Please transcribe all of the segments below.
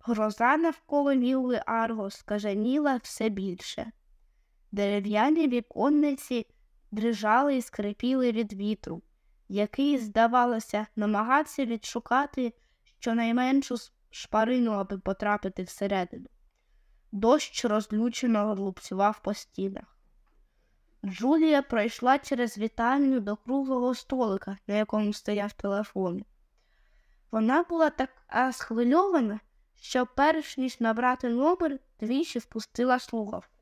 Гроза навколо вілли Арго скаженіла все більше. Дерев'яні віконниці дрижали і скрипіли від вітру, який, здавалося, намагався відшукати щонайменшу шпарину, аби потрапити всередину. Дощ розлючено глупцював по стінах. Джулія пройшла через вітальню до круглого столика, на якому стояв телефон. Вона була така схвильована, що перш ніж набрати номер, двічі впустила слухавку.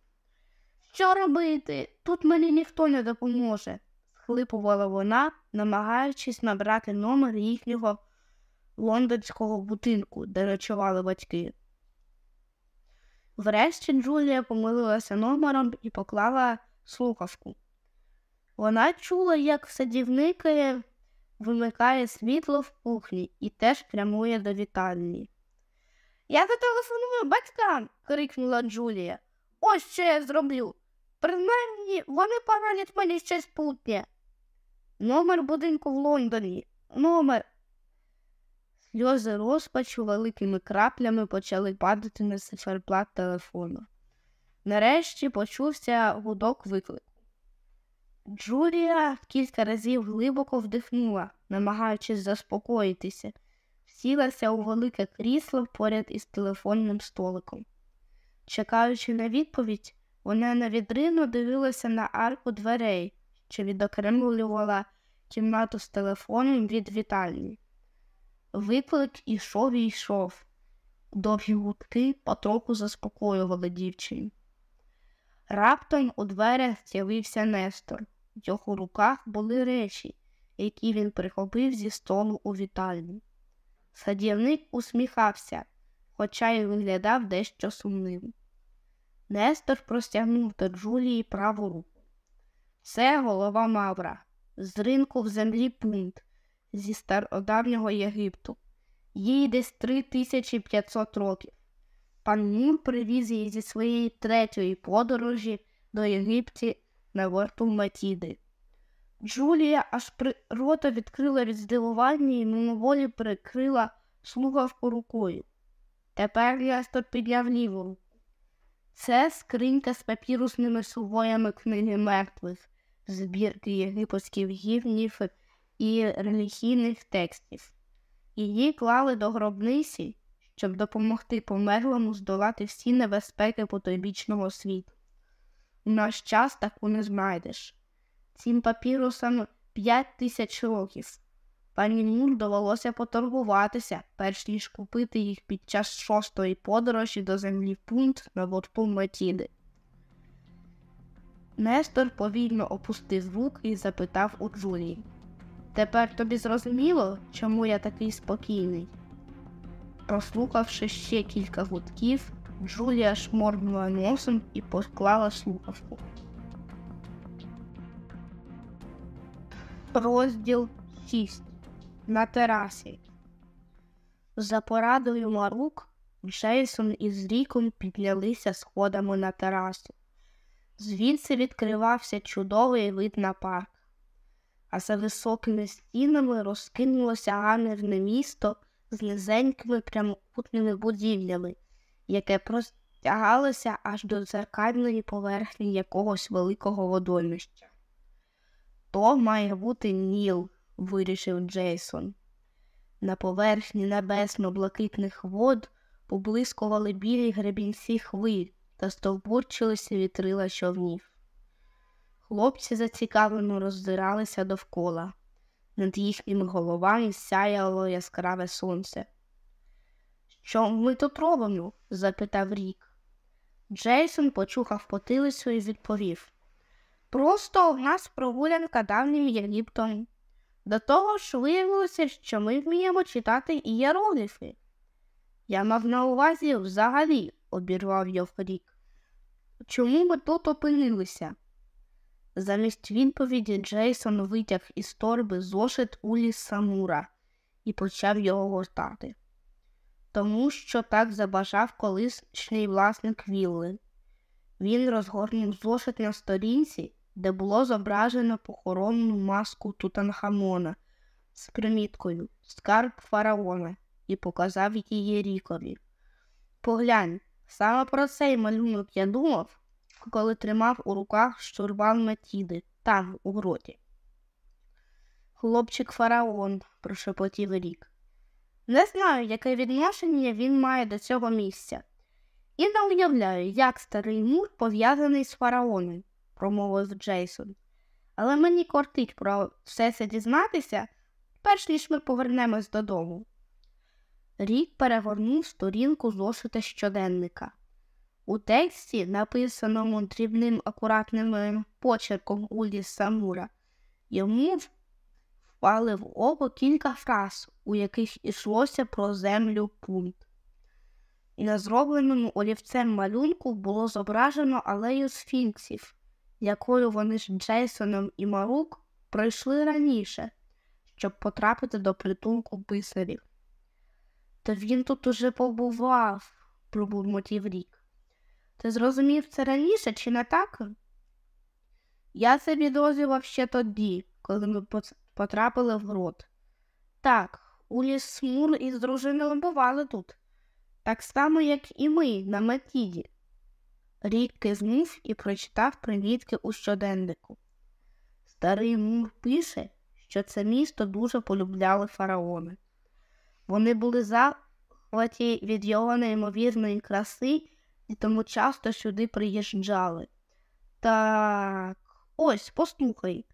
Що робити? Тут мені ніхто не допоможе, схлипувала вона, намагаючись набрати номер їхнього лондонського будинку, де ночували батьки. Врешті Джулія помилилася номером і поклала слухавку. Вона чула, як садівники вимикає світло в кухні і теж прямує до вітальні. Я зателефоную батькам, крикнула Джулія. Ось що я зроблю. Принаймні вони порадять мені щось путнє. Номер будинку в Лондоні. Номер. Сльози розпачу великими краплями почали падати на циферблат телефону. Нарешті почувся гудок виклику. Джулія кілька разів глибоко вдихнула, намагаючись заспокоїтися, сілася у велике крісло поряд із телефонним столиком. Чекаючи на відповідь, вона навідрину дивилася на арку дверей, що відокремлювала кімнату з телефоном від вітальні. Виклик ішов і йшов. Довгі гудки потроху заспокоювали дівчині. Раптом у дверях з'явився Нестор. В його руках були речі, які він прихопив зі столу у вітальні. Садівник усміхався, хоча й виглядав дещо сумним. Нестор простягнув до Джулії праву руку. Це голова Мавра, з ринку в землі пункт зі стародавнього Єгипту. Їй десь 3500 років. Пан Мур привіз її зі своєї третьої подорожі до Єгипті на борту Матіди. Джулія аж при рота відкрила від здивування і мимоволі прикрила слухавку рукою. Тепер Ястор підняв ліву руку. Це скринька з папірусними сувоями книги мертвих, збірки єгипетських гівнів і релігійних текстів. Її клали до гробниці, щоб допомогти померлому здолати всі небезпеки потойбічного світу. У наш час таку не знайдеш. Цим папірусам п'ять тисяч років. Пані Мур довелося поторгуватися, перш ніж купити їх під час шостої подорожі до землі пункт на борту Матіди. Нестор повільно опустив рук і запитав у Джулії Тепер тобі зрозуміло, чому я такий спокійний? Прослухавши ще кілька гудків, Джулія шморгнула носом і поклала слухавку. Розділ 6 на терасі. За порадою Марук Джейсон із Ріком піднялися сходами на терасу. Звідси відкривався чудовий вид на парк, а за високими стінами розкинулося ганерне місто з низенькими прямокутними будівлями, яке простягалося аж до дзеркальної поверхні якогось великого водоймища. То має бути Ніл, вирішив Джейсон. На поверхні небесно-блакитних вод поблискували білі гребінці хвиль та стовбурчилися вітрила човнів. Хлопці зацікавлено роздиралися довкола. Над їхніми головами сяяло яскраве сонце. Що ми тут робимо? запитав Рік. Джейсон почухав потилицю і відповів Просто у нас прогулянка давнім Єгиптом. До того ж виявилося, що ми вміємо читати ієрогліфи. Я мав на увазі взагалі, обірвав його рік. Чому ми тут опинилися? Замість відповіді Джейсон витяг із торби зошит Улі Самура і почав його гортати. Тому що так забажав колишній власник Вілли. Він розгорнув зошит на сторінці де було зображено похоронну маску Тутанхамона з приміткою Скарб фараона і показав її рікові. Поглянь, саме про цей малюнок я думав, коли тримав у руках штурвал Матіди там, у гроті. Хлопчик фараон, прошепотів рік. Не знаю, яке відношення він має до цього місця. І не уявляю, як старий мур пов'язаний з фараоном, промовив Джейсон. Але мені кортить про все це дізнатися, перш ніж ми повернемось додому. Рік перегорнув сторінку зошита щоденника. У тексті, написаному дрібним акуратним почерком Улі Самура, йому впали в око кілька фраз, у яких йшлося про землю пункт. І на зробленому олівцем малюнку було зображено алею сфінксів, якою вони з Джейсоном і Марук пройшли раніше, щоб потрапити до притулку писарів. Та він тут уже побував, пробурмотів рік. Ти зрозумів це раніше, чи не так? Я це підозрював ще тоді, коли ми потрапили в грот. Так, Уліс Смур із дружиною бували тут, так само, як і ми на Матіді. Рік кизнув і прочитав примітки у щоденнику. Старий Мур пише, що це місто дуже полюбляли фараони. Вони були захваті від його неймовірної краси і тому часто сюди приїжджали. Так, ось послухай.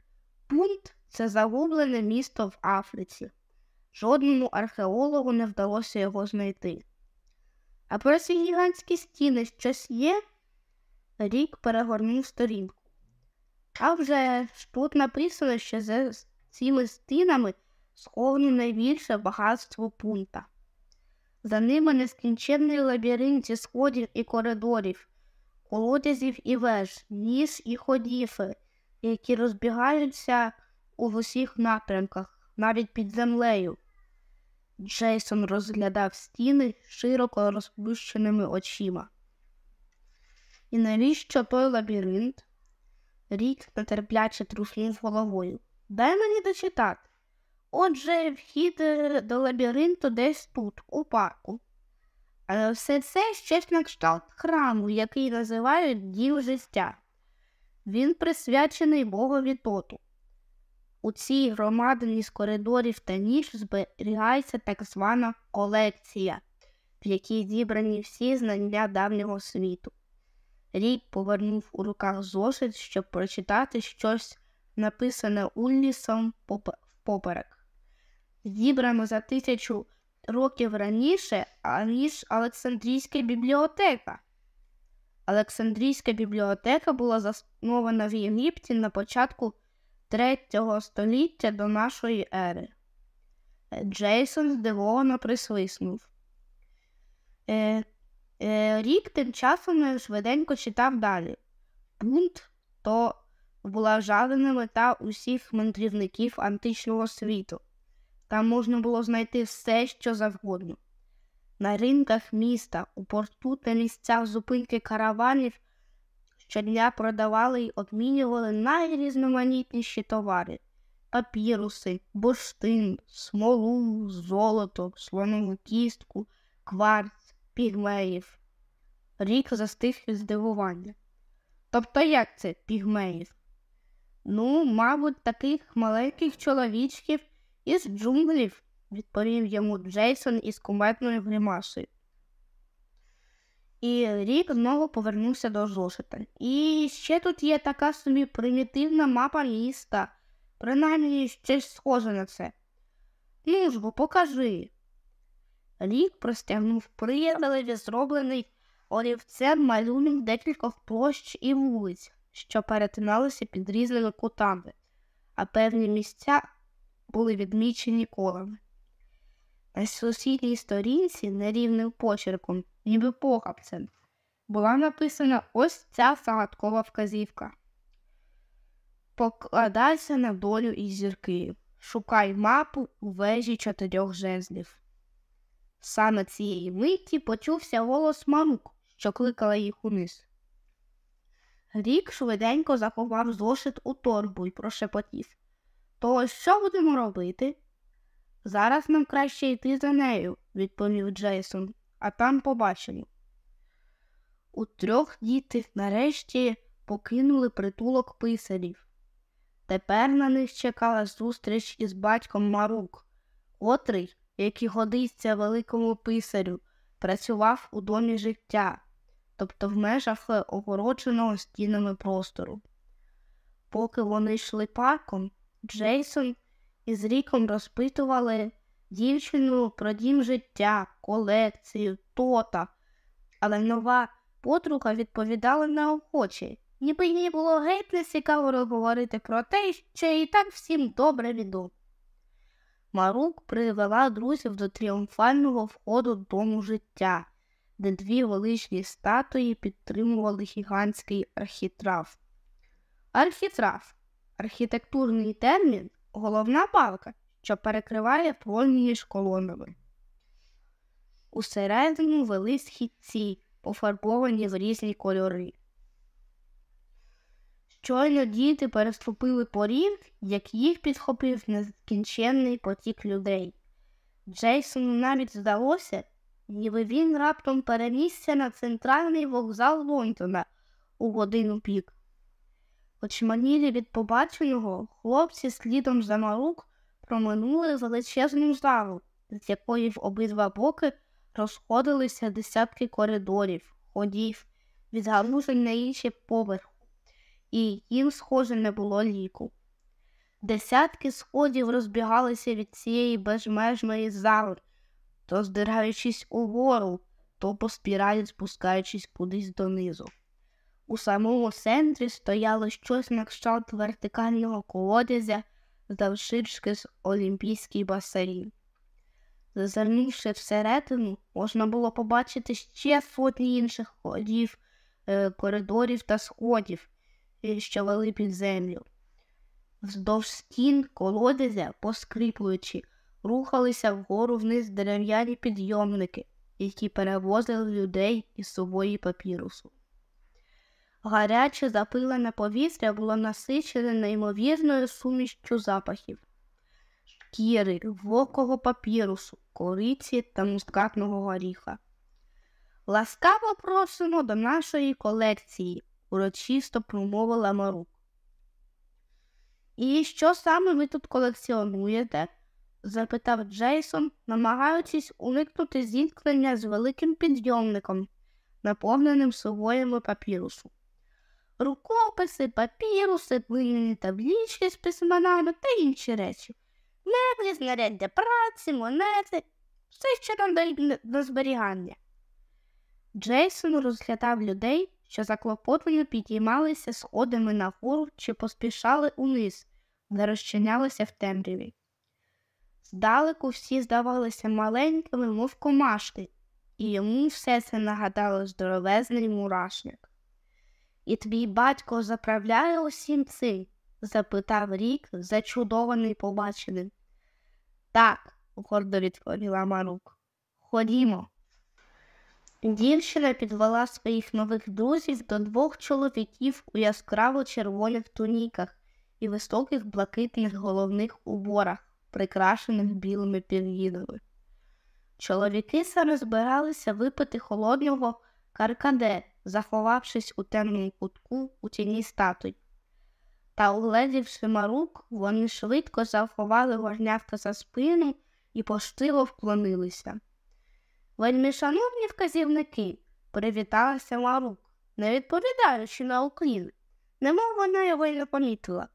Пункт це загублене місто в Африці. Жодному археологу не вдалося його знайти. А про ці гігантські стіни щось є? Рік перегорнув сторінку. А вже ж тут написано, що за цими стінами сховано найбільше багатство пункта. За ними нескінченний лабіринт зі сходів і коридорів, колодязів і веж, ніж і ходіфи, які розбігаються у усіх напрямках, навіть під землею. Джейсон розглядав стіни широко розплющеними очима. І навіщо той лабіринт? Рік нетерпляче труснув головою. Дай мені дочитати. Отже, вхід е, до лабіринту десь тут, у парку. Але все це щось на кшталт храму, який називають дім життя. Він присвячений Богові тоту. У цій громадині з коридорів та ніж зберігається так звана колекція, в якій зібрані всі знання давнього світу. Рік повернув у руках зошит, щоб прочитати щось написане Уллісом поперек зібрано за тисячу років раніше, аніж Олександрійська бібліотека. Олександрійська бібліотека була заснована в Єгипті на початку третього століття до нашої ери. Джейсон здивовано присвиснув. Е, е, Рік тим часом швиденько читав далі. Пункт то була жадана мета усіх мандрівників античного світу. Там можна було знайти все, що завгодно. На ринках міста, у порту та місцях зупинки караванів щодня продавали й обмінювали найрізноманітніші товари папіруси, бурштин, смолу, золото, слонову кістку, кварц, пігмеїв. Рік застиг від здивування. Тобто як це пігмеїв? Ну, мабуть, таких маленьких чоловічків. Із джунглів, відповів йому Джейсон із куметною гримасою. І рік знову повернувся до зошита. І ще тут є така собі примітивна мапа міста, принаймні щось схоже на це. Ну ж бо покажи. Рік простягнув приятелеві зроблений олівцем малюнок декількох площ і вулиць, що перетиналися під різними кутами, а певні місця були відмічені колами. На сусідній сторінці нерівним почерком, ніби похапцем, була написана ось ця загадкова вказівка. Покладайся на долю і зірки, шукай мапу у вежі чотирьох жезлів. Саме цієї миті почувся голос мамук, що кликала їх униз. Рік швиденько заховав зошит у торбу і прошепотів. То що будемо робити? Зараз нам краще йти за нею, відповів Джейсон, а там побачимо. У трьох діти нарешті покинули притулок писарів. Тепер на них чекала зустріч із батьком Марук, котрий, як і годиться великому писарю, працював у домі життя, тобто в межах огородженого стінами простору. Поки вони йшли парком, Джейсон із Ріком розпитували дівчину про дім життя, колекцію, тота, але нова подруга відповідала неохоче, ніби їй було геть не цікаво говорити про те, що і так всім добре відомо. Марук привела друзів до тріумфального входу дому життя, де дві величні статуї підтримували гігантський архітраф. Архітраф архітектурний термін головна балка, що перекриває проміж колонами. Усередину вели східці, пофарбовані в різні кольори. Щойно діти переступили поріг, як їх підхопив нескінченний потік людей. Джейсону навіть здалося, ніби він раптом перемісся на центральний вокзал Лондона у годину пік. Очманілі від побаченого, хлопці слідом за марук проминули величезну залу, з якої в обидва боки розходилися десятки коридорів, ходів, відгалужень на інші поверху, і їм, схоже, не було ліку. Десятки сходів розбігалися від цієї безмежної зали, то здираючись угору, то по спіралі спускаючись кудись донизу. У самому центрі стояло щось на кшталт вертикального колодязя завширшки з олімпійський басейн. Зазирнувши всередину, можна було побачити ще сотні інших ходів, е, коридорів та сходів, що вели під землю. Вздовж стін колодязя, поскріплюючи, рухалися вгору вниз дерев'яні підйомники, які перевозили людей із собою папірусу. Гаряче запилене повітря було насичене неймовірною сумішчю запахів шкіри, вокого папірусу, кориці та мускатного горіха. Ласкаво просимо до нашої колекції, урочисто промовила Марук. І що саме ви тут колекціонуєте? запитав Джейсон, намагаючись уникнути зіткнення з великим підйомником, наповненим совоями папірусу рукописи, папіруси, глиняні таблічки з письменами та інші речі, меблі, знаряддя праці, монети, все, що нам дають на зберігання. Джейсон розглядав людей, що заклопотливо підіймалися сходами нагору чи поспішали униз, де розчинялися в темряві. Здалеку всі здавалися маленькими, мов комашки, і йому все це нагадало здоровезний мурашник. І твій батько заправляє усім цим? запитав рік, зачудований побаченим. Так, гордо відповіла Марук. Ходімо. Дівчина підвела своїх нових друзів до двох чоловіків у яскраво червоних туніках і високих блакитних головних уборах, прикрашених білими пір'їнами. Чоловіки саме збиралися випити холодного каркаде заховавшись у темному кутку у тіні статуй. Та, угледівши марук, вони швидко заховали горнятка за спину і поштиво вклонилися. Вельми шановні вказівники, привіталася Марук, не відповідаючи на уклін, немов вона його й не помітила.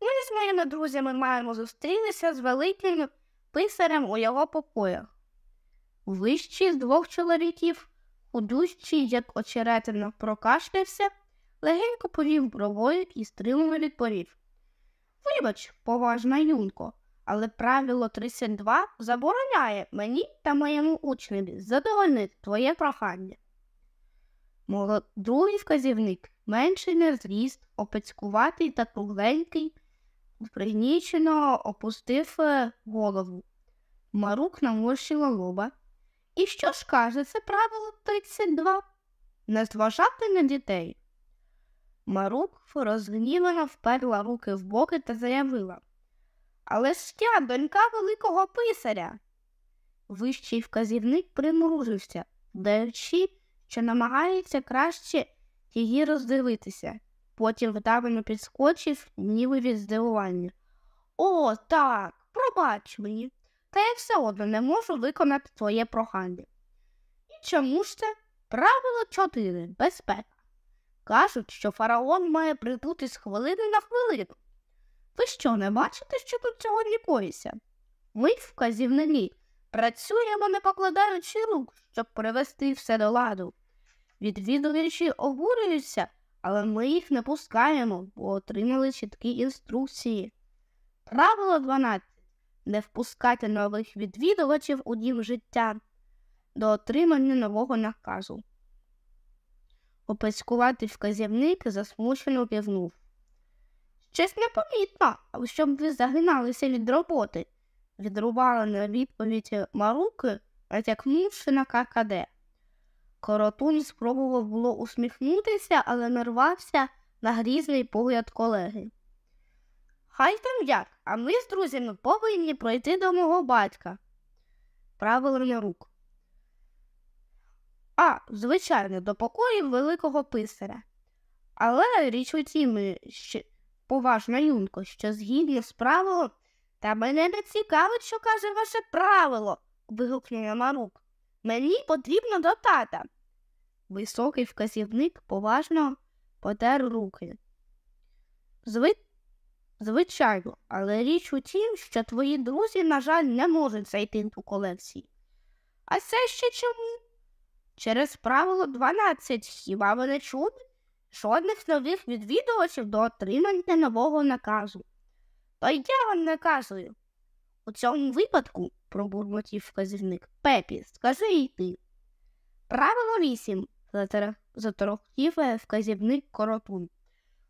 Ми з моїми друзями маємо зустрітися з великим писарем у його покоях. Вищий з двох чоловіків худущий, як очеретина, прокашлявся, легенько повів бровою і стримано відповів. Вибач, поважна юнко, але правило 32 забороняє мені та моєму учневі задовольнити твоє прохання. Другий вказівник менший на зріст, опецькуватий та кругленький, пригнічено опустив е, голову. Марук наморщила лоба, і що ж каже це правило 32? Не зважати на дітей. Марук розгнівано вперла руки в боки та заявила Але ж я донька Великого писаря. Вищий вказівник примружився, даючи, що намагається краще її роздивитися. Потім вдавано підскочив, ніби від здивування. О, так, пробач мені, та я все одно не можу виконати твоє прохання. І чому ж це? Правило 4. Безпека. Кажуть, що фараон має прибути з хвилини на хвилину. Ви що, не бачите, що тут сьогодні коїться? Ми, вказівники, працюємо, не покладаючи рук, щоб привести все до ладу. Відвідувачі обурюються, але ми їх не пускаємо, бо отримали чіткі інструкції. Правило 12. Не впускати нових відвідувачів у дім життя до отримання нового наказу. Опецькуватий вказівник засмучено кивнув. Щось непомітно, щоб ви загиналися від роботи, відрубала на відповідь Маруки, натякнувши на ККД. Коротун спробував було усміхнутися, але нарвався на грізний погляд колеги. Хай там як, а ми з друзями повинні пройти до мого батька. Правило на рук. А, звичайно, до покоїв Великого писаря. Але річ у тім, що поважна юнко, що згідно з правилом, та мене не цікавить, що каже ваше правило, вигукнула Марук. Мені потрібно до тата. Високий вказівник поважно потер руки. Зви... Звичайно, але річ у тім, що твої друзі, на жаль, не можуть зайти у колекції. А це ще чому? Через правило 12 хіба ви не чули? Жодних нових відвідувачів до отримання нового наказу. То я вам наказую. У цьому випадку, пробурмотів вказівник, Пепі, скажи й ти. Правило 8, заторохтів вказівник коротун.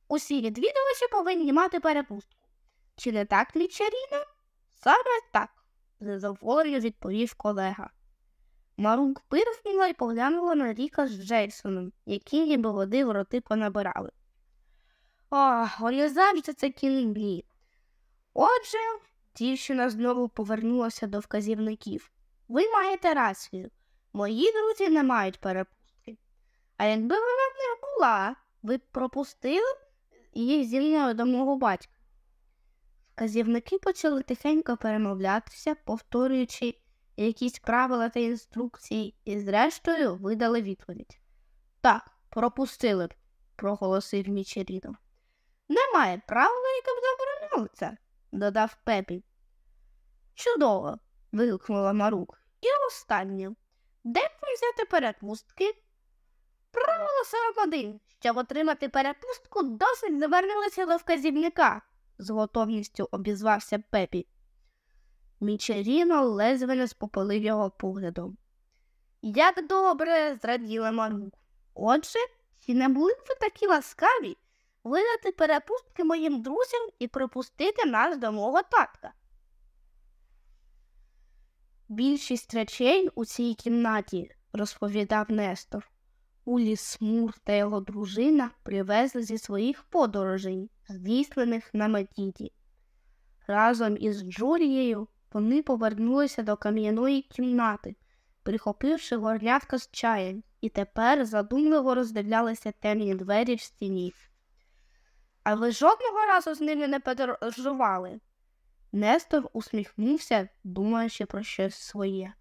Усі відвідувачі повинні мати перепустку. Чи не так, Лічаріна? Саме так, задоволено відповів колега. Марук пирхнула і поглянула на Ріка з Джейсоном, які ніби води в роти понабирали. О, вони завжди це кінглі. Отже, дівчина знову повернулася до вказівників. Ви маєте рацію. Мої друзі не мають перепустки. А якби вона не була, ви б пропустили її зі до мого батька. Вказівники почали тихенько перемовлятися, повторюючи якісь правила та інструкції, і, зрештою, видали відповідь. Так, пропустили проголосив Мічеріно. Немає правила, яке б забороняло це, додав пепі. Чудово. вигукнула Марук. І останнє. Де б взяти перепустки? Правило 41. Щоб отримати перепустку, досить звернулися до вказівника, з готовністю обізвався пепі. Мічеріно ледве не спопалив його поглядом. Як добре, зраділа Марук. Отже, чи не були б ви такі ласкаві видати перепустки моїм друзям і пропустити нас до мого татка? Більшість речей у цій кімнаті, розповідав Нестор. Улі Смур та його дружина привезли зі своїх подорожей, здійснених на Метіді. Разом із Джулією вони повернулися до кам'яної кімнати, прихопивши горнятка з чаєм, і тепер задумливо роздивлялися темні двері в стіні. А ви жодного разу з ними не подорожували? Нестор усміхнувся, думаючи про щось своє.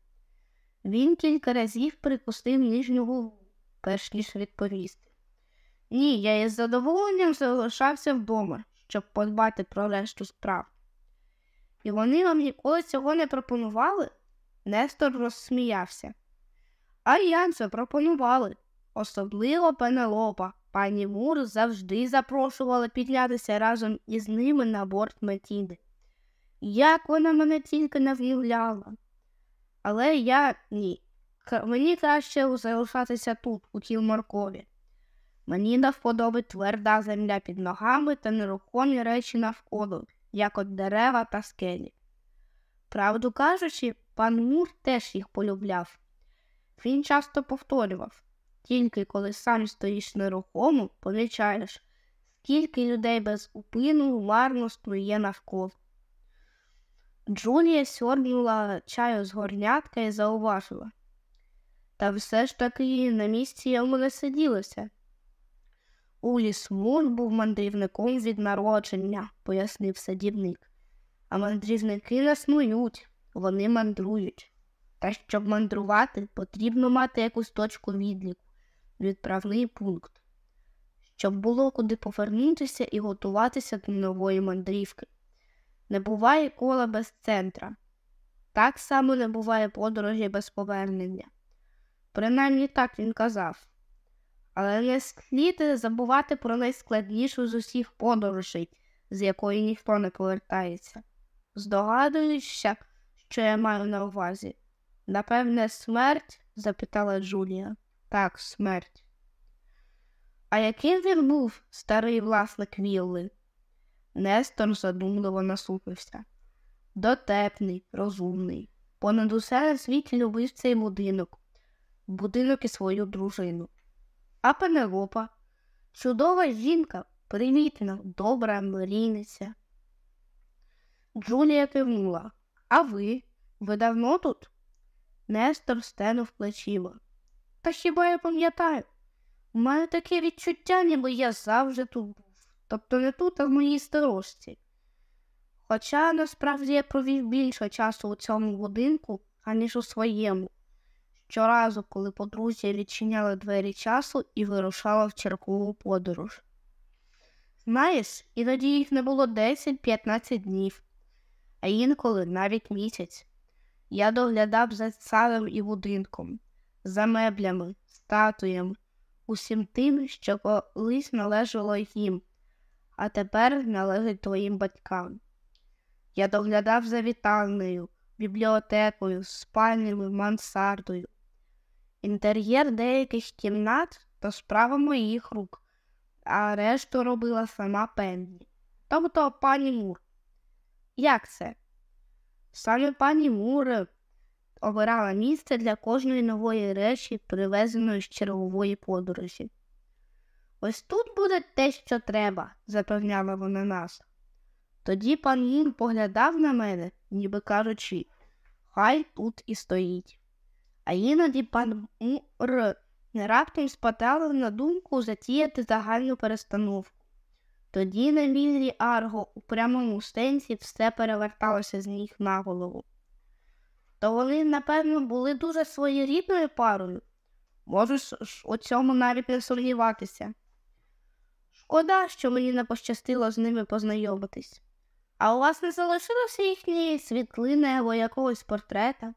Він кілька разів припустив нижню голову, перш ніж відповісти. Ні, я із задоволенням залишався вдома, щоб подбати про решту справ. І вони вам ніколи цього не пропонували? Нестор розсміявся. А як же пропонували, особливо Пенелопа. Пані Мур завжди запрошувала піднятися разом із ними на борт Метіди. Як вона мене тільки не в'являла. Але я ні. Мені краще залишатися тут, у тій моркові. Мені навподоби тверда земля під ногами та нерухомі речі навколо, як от дерева та скелі. Правду кажучи, пан Мур теж їх полюбляв. Він часто повторював тільки коли сам стоїш нерухомо, помічаєш, скільки людей без упину марно снує навколо. Джулія сьорнула чаю з горнятка і зауважила. Та все ж таки на місці йому не сиділося. Уліс Мун був мандрівником від народження, пояснив садівник. А мандрівники не снують, вони мандрують. Та щоб мандрувати, потрібно мати якусь точку відліку, відправний пункт, щоб було куди повернутися і готуватися до нової мандрівки. Не буває кола без центра. Так само не буває подорожі без повернення. Принаймні так він казав. Але не слід забувати про найскладнішу з усіх подорожей, з якої ніхто не повертається. Здогадуюся, що я маю на увазі. Напевне, смерть? запитала Джулія. Так, смерть. А яким він був, старий власник вілли? Нестор задумливо насупився. Дотепний, розумний. Понад усе на любив цей будинок, будинок і свою дружину. А Пенелопа чудова жінка, привітна, добра мрійниця. Джулія кивнула. А ви? Ви давно тут? Нестор стенув плечима. Та хіба я пам'ятаю? Мене таке відчуття, ніби я завжди тут був, тобто не тут, а в моїй сторожці. Хоча насправді я провів більше часу у цьому будинку, аніж у своєму, щоразу, коли подружжя відчиняли двері часу і вирушала в чергову подорож. Знаєш, іноді їх не було 10-15 днів, а інколи навіть місяць. Я доглядав за садом і будинком, за меблями, статуями, усім тим, що колись належало їм, а тепер належить твоїм батькам. Я доглядав за вітальнею, бібліотекою, спальнями, мансардою. Інтер'єр деяких кімнат то справа моїх рук, а решту робила сама Пенні. Тобто пані Мур. Як це? Саме пані Мур обирала місце для кожної нової речі, привезеної з чергової подорожі. Ось тут буде те, що треба, запевняла вона нас. Тоді пан Мур поглядав на мене, ніби кажучи, хай тут і стоїть. А іноді пан Мур раптом спадав на думку затіяти загальну перестановку. Тоді на віллі Арго у прямому сенсі все переверталося з ніг на голову. То вони, напевно, були дуже своєрідною парою. Можеш у цьому навіть не сумніватися. Шкода, що мені не пощастило з ними познайомитись. А у вас не залишилося їхньої світлини або якогось портрета?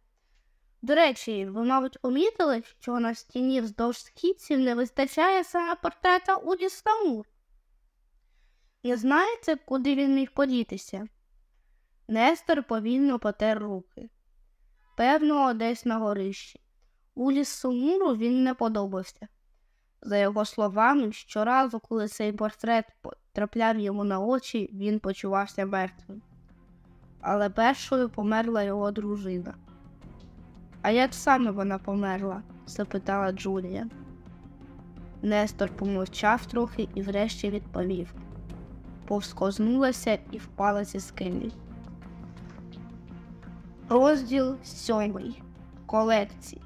До речі, ви, мабуть, помітили, що на стіні вздовж східців не вистачає саме портрета Уді Стамур. Не знаєте, куди він міг подітися? Нестор повільно потер руки. Певно, десь на горищі. Уліс Сумуру він не подобався. За його словами, щоразу, коли цей портрет потрапляв йому на очі, він почувався мертвим. Але першою померла його дружина. А як саме вона померла? запитала Джулія. Нестор помовчав трохи і врешті відповів повскознулася і впала зі скелі. Розділ сьомий. Колекція.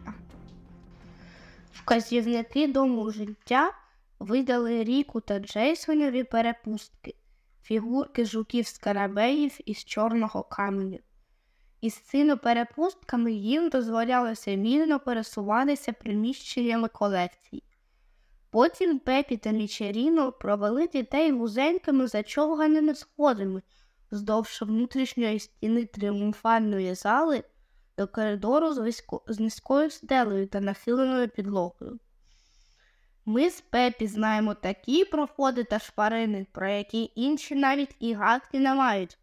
Вказівники дому життя видали Ріку та Джейсонові перепустки, фігурки жуків скарабеїв із чорного каменю. Із цими перепустками їм дозволялося вільно пересуватися приміщеннями колекцій. Потім Пепі та Мічеріно провели дітей вузенькими зачовганими сходами вздовж внутрішньої стіни тріумфальної зали до коридору з, виско... з низькою стелею та нахиленою підлогою. Ми з Пепі знаємо такі проходи та шпарини, про які інші навіть і гадки не мають,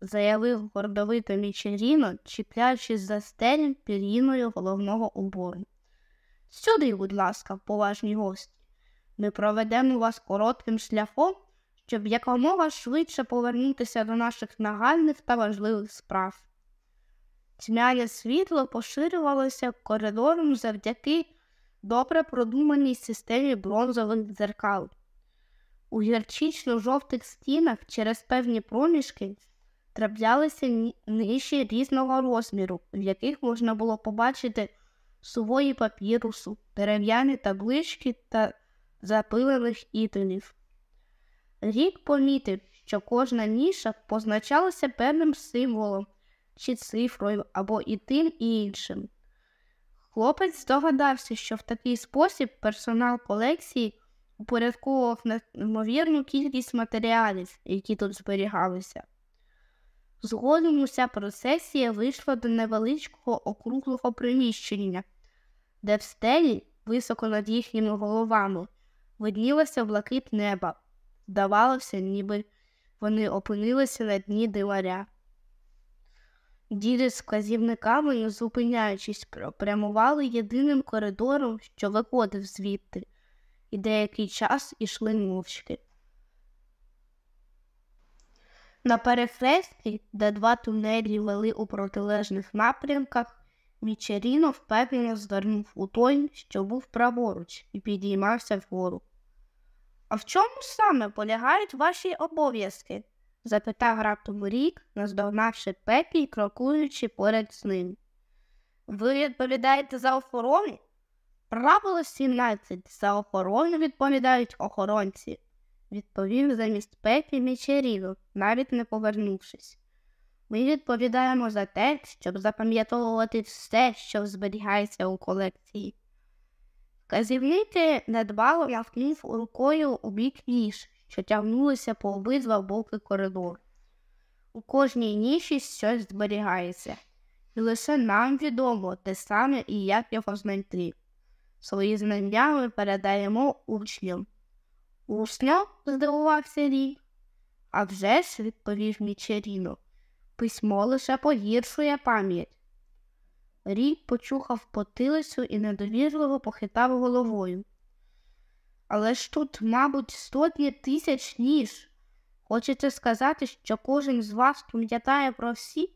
заявив гордовито Мічеріно, чіпляючись за стелем пір'їною головного убору. Сюди, будь ласка, поважні гості. Ми проведемо вас коротким шляхом, щоб якомога швидше повернутися до наших нагальних та важливих справ. Тьмяне світло поширювалося коридором завдяки добре продуманій системі бронзових дзеркал. У гірчично жовтих стінах через певні проміжки траплялися ниші різного розміру, в яких можна було побачити сувої папірусу, дерев'яні таблички та запилених ітонів. Рік помітив, що кожна ніша позначалася певним символом чи цифрою або і тим і іншим. Хлопець здогадався, що в такий спосіб персонал колекції упорядковував неймовірну кількість матеріалів, які тут зберігалися. Згодом уся процесія вийшла до невеличкого округлого приміщення, де в стелі, високо над їхніми головами, виднілося блакит неба. Здавалося, ніби вони опинилися на дні диваря. Діди з вказівниками, не зупиняючись, прямували єдиним коридором, що виходив звідти, і деякий час ішли мовчки. На перехресті, де два тунелі вели у протилежних напрямках, Мічеріно впевнено звернув у той, що був праворуч, і підіймався вгору. А в чому саме полягають ваші обов'язки? запитав раптом рік, наздогнавши пепі й крокуючи поряд з ним. Ви відповідаєте за охорону? Правило 17. За охорону відповідають охоронці, відповів замість пепі Мічеріно, навіть не повернувшись. Ми відповідаємо за те, щоб запам'ятовувати все, що зберігається у колекції. Казівники недбало махнув рукою у бік ніж, що тягнулися по обидва боки коридору. У кожній ніші щось зберігається, і лише нам відомо те саме і як його знайти. Свої знання ми передаємо учням. Учням? здивувався Рік. «А вже ж, відповів Мічеріно, письмо лише погіршує пам'ять. Рік почухав потилицю і недовірливо похитав головою. Але ж тут, мабуть, сотні тисяч ніж. Хочете сказати, що кожен з вас пам'ятає про всі?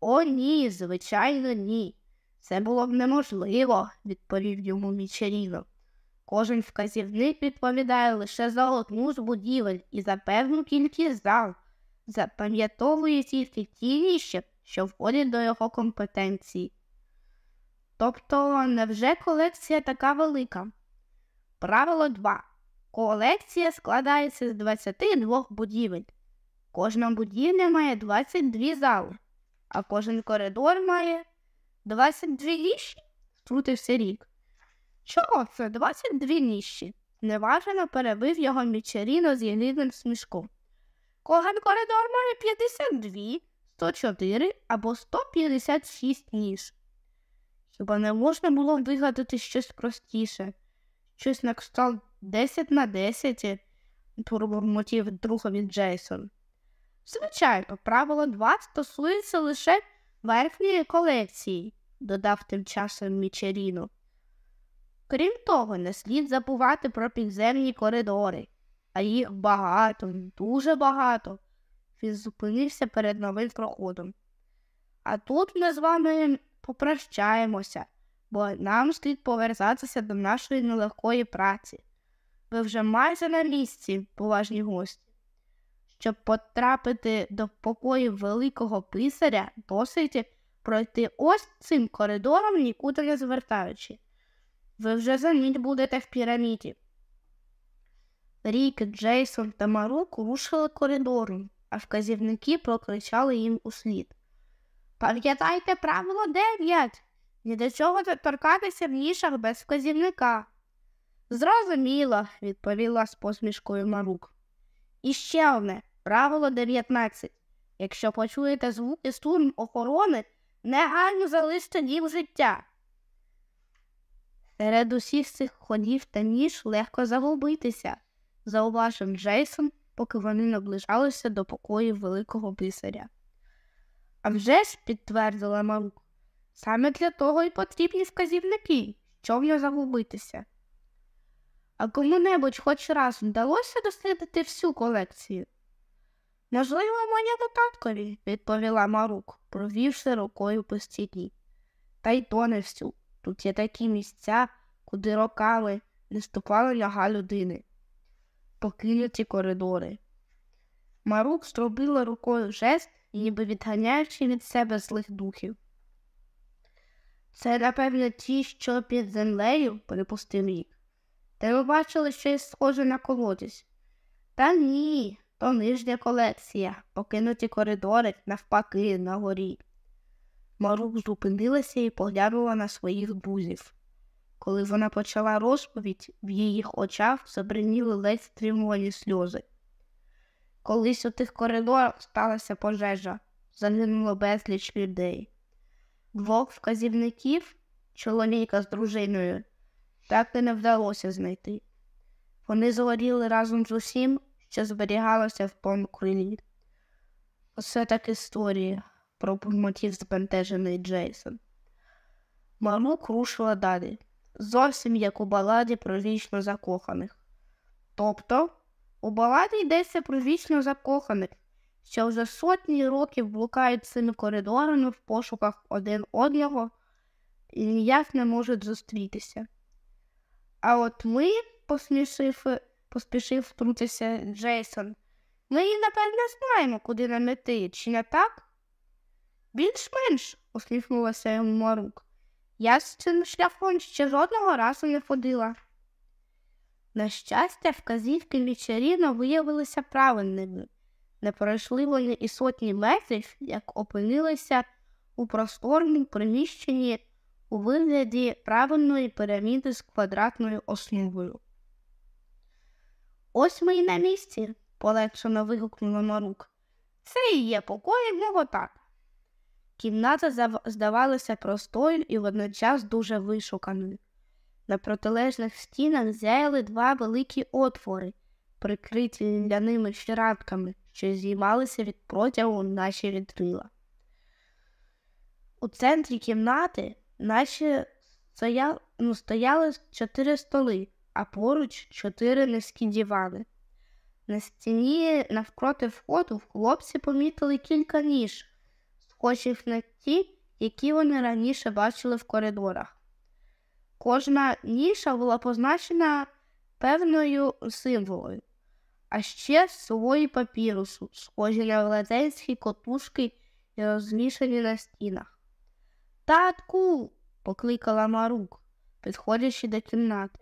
О, ні, звичайно, ні. Це було б неможливо, відповів йому Мічеріно. Кожен вказівник відповідає лише за одну з будівель і за певну кількість зал, запам'ятовує тільки ті ніщі, що входять до його компетенції. Тобто, невже колекція така велика? Правило 2. Колекція складається з 22 будівель. Кожна будівля має 22 зали, а кожен коридор має 22 ніщі, втрутився рік. Чого це 22 ніщі? Неважно перебив його мічеріно з єдиним смішком. Кожен коридор має 52, 104 або 156 ніж. Хіба не можна було вигадати щось простіше, щось на кшталт 10 на 10, пробурмотів другові Джейсон. Звичайно, правило 2 стосується лише верхньої колекції, додав тим часом Мічеріно. Крім того, не слід забувати про підземні коридори, а їх багато, дуже багато. Він зупинився перед новим проходом. А тут ми з вами попрощаємося, бо нам слід повертатися до нашої нелегкої праці. Ви вже майже на місці, поважні гості. Щоб потрапити до покоїв великого писаря, досить пройти ось цим коридором, нікуди не звертаючи. Ви вже за мить будете в піраміді. Рік, Джейсон та Марук рушили коридором, а вказівники прокричали їм услід. Пам'ятайте правило дев'ять. Ні до чого торкатися в нішах без вказівника. Зрозуміло, відповіла з посмішкою Марук. І ще одне правило 19. Якщо почуєте звуки стурм охорони, негайно залиште дім життя. Серед усіх цих ходів та ніж легко загубитися, зауважив Джейсон, поки вони наближалися до покоїв великого писаря. «А вже ж, підтвердила Марук, саме для того й потрібні вказівники, щоб не загубитися. А кому-небудь хоч раз вдалося дослідити всю колекцію? Можливо, моєму таткові, відповіла Марук, провівши рукою по стіні. Та й то не всю. Тут є такі місця, куди роками не ступала ляга людини, покинуті коридори. Марук зробила рукою жест, ніби відганяючи від себе злих духів. Це, напевно, ті, що під землею, припустив рік. Ти ви бачили щось схоже на колодязь? Та ні, то нижня колекція, покинуті коридори навпаки на горі. Марук зупинилася і поглянула на своїх друзів. Коли вона почала розповідь, в її очах забриніли ледь стримувані сльози. Колись у тих коридорах сталася пожежа, загинуло безліч людей. Двох вказівників, чоловіка з дружиною, так і не вдалося знайти. Вони згоріли разом з усім, що зберігалося в крилі. Оце так історія, пробурмотів збентежений Джейсон. Марук рушила далі, зовсім як у баладі про вічно закоханих. Тобто у баладі йдеться про вічно закоханих, що вже сотні років блукають цими коридорами в пошуках один одного і ніяк не можуть зустрітися. А от ми, посмішив, поспішив втрутися Джейсон, ми, напевно, знаємо, куди нам іти, чи не так? Більш-менш, усміхнулася йому Марук. Я з цим шляхом ще жодного разу не ходила. На щастя, вказівки Мічаріна виявилися правильними. Не пройшли вони і сотні метрів, як опинилися у просторному приміщенні у вигляді правильної піраміди з квадратною основою. Ось ми й на місці, полегшено вигукнула Марук. Це і є покої мого тата. Кімната здавалася простою і водночас дуже вишуканою. На протилежних стінах зяяли два великі отвори, прикриті ляними фіранками, що зіймалися від протягу наші вітрила. У центрі кімнати наші стояли, ну, стояли чотири столи, а поруч чотири низькі дівани. На стіні навпроти входу хлопці помітили кілька ніж, схожих на ті, які вони раніше бачили в коридорах. Кожна ніша була позначена певною символою, а ще свої папірусу, схожі на велетенські котушки і розвішані на стінах. Татку. покликала Марук, підходячи до кімнати.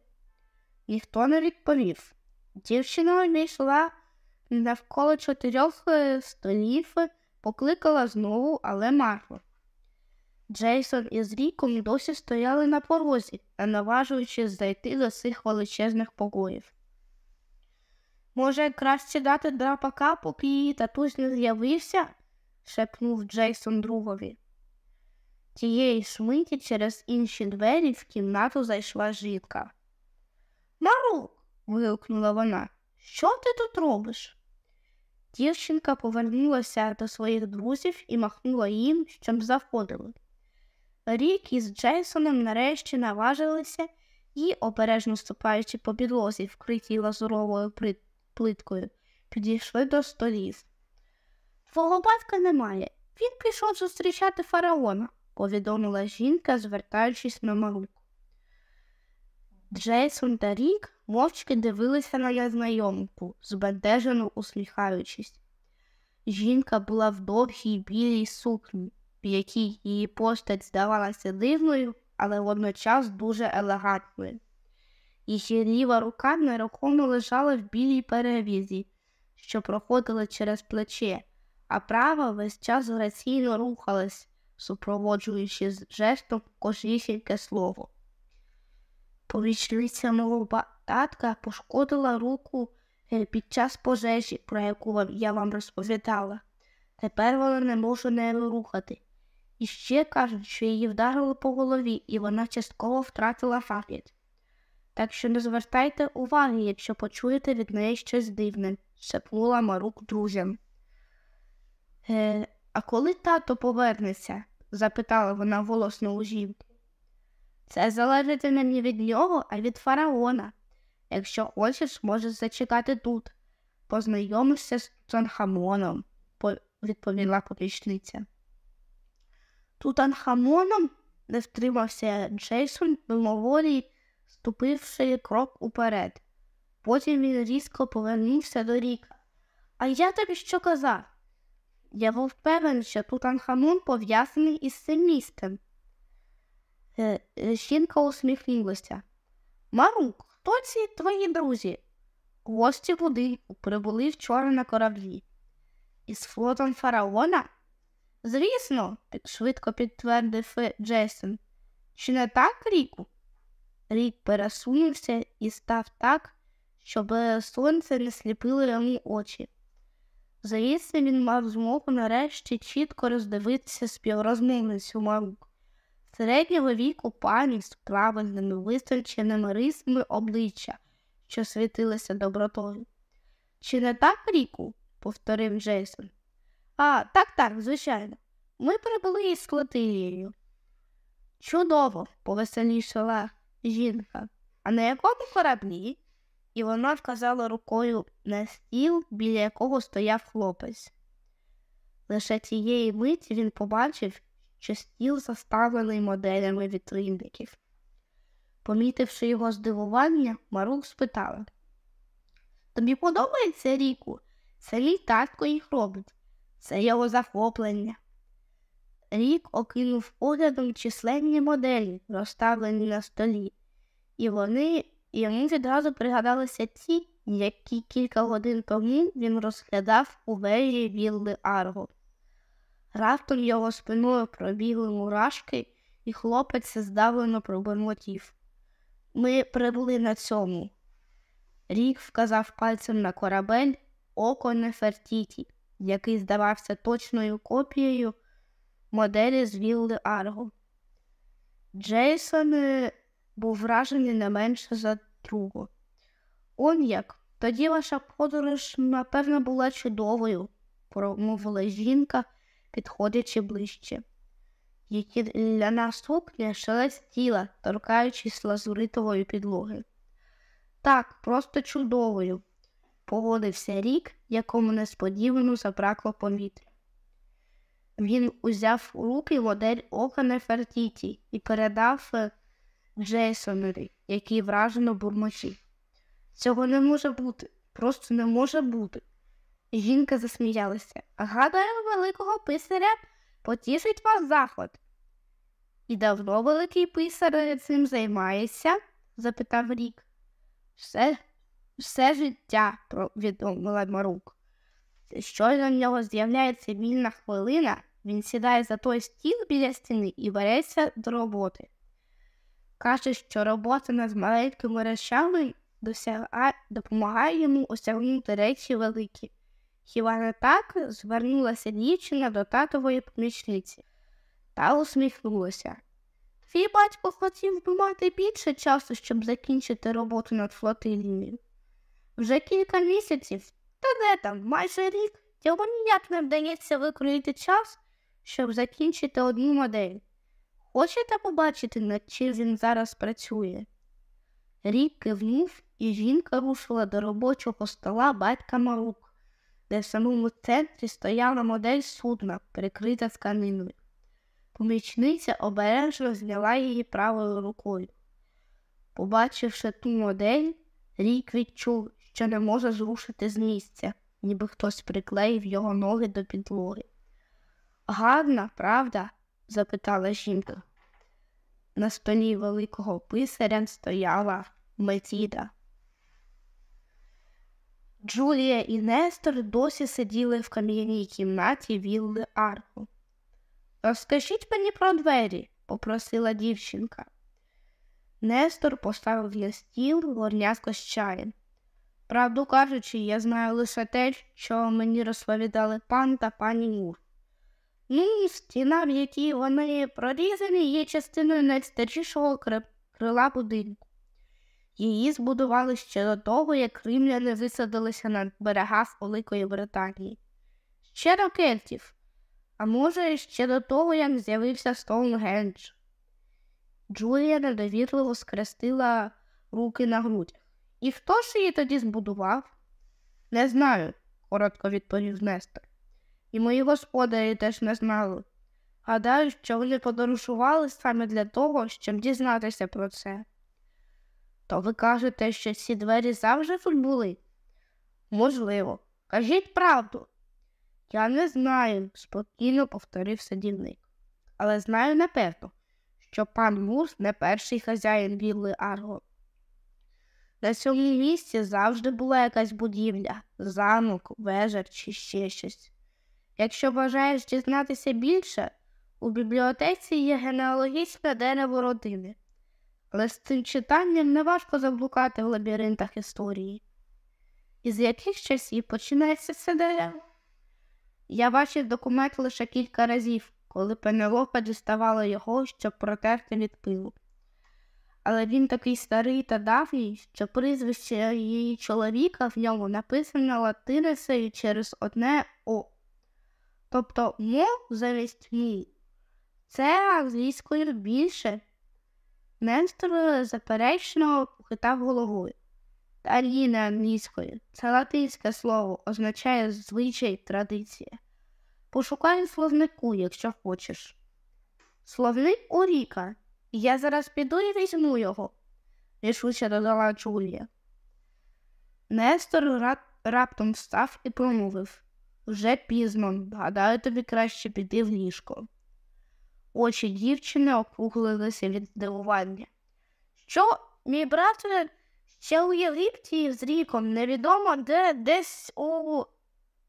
Ніхто не відповів. Дівчина обійшла навколо чотирьох столів, покликала знову, але марно. Джейсон із Ріком досі стояли на порозі, не наважуючись зайти до цих величезних покоїв. Може, краще дати драпака, поки її татусь не з'явився? шепнув Джейсон другові. Тієї шмиті через інші двері в кімнату зайшла жінка. Марук. вигукнула вона. Що ти тут робиш? Дівчинка повернулася до своїх друзів і махнула їм, щоб заходили. Рік із Джейсоном нарешті наважилися і, обережно ступаючи по підлозі, вкритій лазуровою плиткою, підійшли до столів. Твого батька немає. Він пішов зустрічати фараона, повідомила жінка, звертаючись на Маруку. Джейсон та Рік мовчки дивилися на незнайомку, збентежено усміхаючись. Жінка була в довгій білій сукні, в якій її постать здавалася дивною, але водночас дуже елегантною. Її ліва рука нерухомо лежала в білій перевізі, що проходила через плече, а права весь час граційно рухалась, супроводжуючи з жестом кожнісіньке слово. Помічниця мого татка пошкодила руку е, під час пожежі, про яку я вам розповідала. Тепер вона не може нею рухати. І ще кажуть, що її вдарили по голові, і вона частково втратила пам'ять. Так що не звертайте уваги, якщо почуєте від неї щось дивне, шепнула Марук друзям. Е, А коли тато повернеться? запитала вона голосно у жінки. Це залежить не від нього, а від фараона. Якщо хочеш, можеш зачекати тут. Познайомишся з Тутанхамоном, відповіла помічниця. Тутанхамоном не втримався Джейсон, мимоволі ступивши крок уперед. Потім він різко повернувся до ріка. А я тобі що казав? Я був певен, що Тутанхамон пов'язаний із цим містом. Е, е, Жінка усміхнулася. Марук, хто ці твої друзі? Гості будинку прибули вчора на кораблі. Із флотом фараона? Звісно, швидко підтвердив Джейсон. Чи не так, Ріку? Рік пересунувся і став так, щоб сонце не сліпило йому очі. Звідси він мав змогу нарешті чітко роздивитися співрозмовницю Марук. Середнього віку пані з правильними височеними рисами обличчя, що світилися добротою. Чи не так, Ріку? повторив Джейсон. А, так, так, звичайно. Ми прибули із флотилією. Чудово, повеселішала жінка. А на якому кораблі? І вона вказала рукою на стіл, біля якого стояв хлопець. Лише тієї миті він побачив, що стіл заставлений моделями вітринників. Помітивши його здивування, Марук спитала Тобі подобається Ріку? Це мій татко їх робить. Це його захоплення. Рік окинув поглядом численні моделі, розставлені на столі, і вони йому відразу пригадалися ті, які кілька годин тому він розглядав у вежі Вілли Арго. Раптом його спиною пробігли мурашки, і хлопець здавлено пробурмотів. Ми прибули на цьому. Рік вказав пальцем на корабель Око Нефертіті, який здавався точною копією моделі з Вілли Арго. Джейсон е, був вражений не менше за другу. Он як, тоді ваша подорож, напевно, була чудовою, промовила жінка, підходячи ближче. Її ляна сукня шелестіла, торкаючись лазуритової підлоги. Так, просто чудовою, погодився рік, якому несподівано забракло повітря. Він узяв у руки модель ока Нефертіті і передав е, Джейсонові, який вражено бурмочив. Цього не може бути, просто не може бути. Жінка засміялася. Гадаю, великого писаря потішить вас заход. І давно великий писар цим займається? запитав рік. Все, все життя, повідомила Марук. Щойно в нього з'являється вільна хвилина, він сідає за той стіл біля стіни і береться до роботи. Каже, що робота над маленькими речами досяга... допомагає йому осягнути речі великі. Хіба не так звернулася дівчина до татової помічниці та усміхнулася. Твій батько хотів би мати більше часу, щоб закінчити роботу над флотилією. Вже кілька місяців, та де там, майже рік, йому ніяк не вдається викроїти час, щоб закінчити одну модель. Хочете побачити, над чим він зараз працює? Рік кивнув, і жінка рушила до робочого стола батька Марук, де в самому центрі стояла модель судна, прикрита тканиною. Помічниця обережно зняла її правою рукою. Побачивши ту модель, рік відчув, що не може зрушити з місця, ніби хтось приклеїв його ноги до підлоги. Гарна, правда? запитала жінка. На столі великого писаря стояла Метіда. Джулія і Нестор досі сиділи в кам'яній кімнаті вілли Арку. Розкажіть мені про двері, попросила дівчинка. Нестор поставив на стіл горнятко з чаєм. Правду кажучи, я знаю лише те, що мені розповідали пан та пані Мур. Ну, стіна, в якій вони прорізані, є частиною найстарішого крила будинку. Її збудували ще до того, як римляни висадилися на берегах Великої Британії. Ще до кельтів, а може, ще до того, як з'явився Стоунгендж. Джулія недовірливо скрестила руки на грудях. І хто ж її тоді збудував? Не знаю, коротко відповів Нестор. І мої господарі теж не знали. Гадаю, що вони подорожували саме для того, щоб дізнатися про це. То ви кажете, що ці двері завжди тут були? Можливо. Кажіть правду. Я не знаю, спокійно повторив садівник. Але знаю напевно, що пан Мурс не перший хазяїн вілли Арго. На цьому місці завжди була якась будівля, замок, вежа чи ще щось. Якщо бажаєш дізнатися більше, у бібліотеці є генеалогічне дерево родини, але з цим читанням неважко заблукати в лабіринтах історії. Із яких часів починається це? Я бачив документ лише кілька разів, коли Пенелопа діставала його, щоб протерти від пилу. Але він такий старий та давній, що прізвище її чоловіка в ньому написано латинисою через одне О. Тобто мо замість мі. Це англійською більше. Нестор заперечно похитав головою. Ні, англійською. Це латинське слово означає звичай традиція. Пошукай словнику, якщо хочеш. Словник у Ріка. Я зараз піду і візьму його, рішуче додала Джулія. Нестор рап... раптом встав і промовив вже пізно, гадаю, тобі краще піти в ліжко. Очі дівчини округлилися від здивування. Що, мій брат ще у Єгипті з ріком невідомо де десь у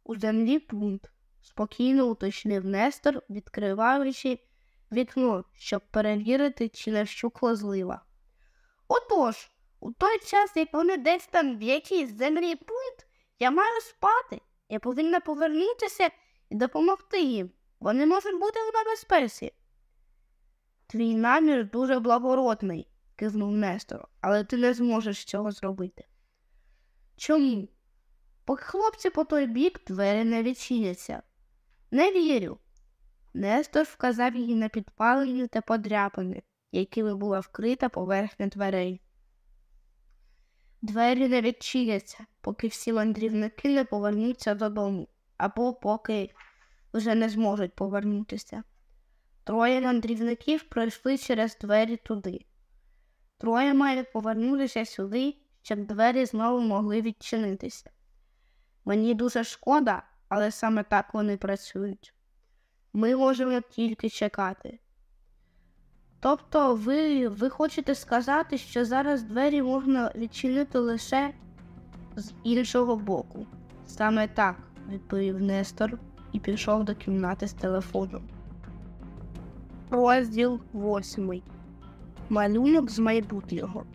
у землі пункт, спокійно уточнив Нестор, відкриваючи вікно, щоб перевірити, чи не вщукла злива. Отож, у той час, як вони десь там в якійсь землі пункт, я маю спати. Я повинна повернутися і допомогти їм. Вони можуть бути в небезпеці. Твій намір дуже благородний, кивнув Нестор, але ти не зможеш цього зробити. Чому? Поки хлопці по той бік двері не відчиняться. Не вірю. Нестор вказав їй на підпалені та подряпини, якими була вкрита поверхня дверей. Двері не відчиняться, поки всі мандрівники не повернуться додому, або поки вже не зможуть повернутися. Троє мандрівників пройшли через двері туди. Троє мають повернутися сюди, щоб двері знову могли відчинитися. Мені дуже шкода, але саме так вони працюють. Ми можемо тільки чекати. Тобто ви ви хочете сказати, що зараз двері можна відчинити лише з іншого боку. Саме так, відповів Нестор і пішов до кімнати з телефоном. Розділ восьмий. Малюнок з майбутнього.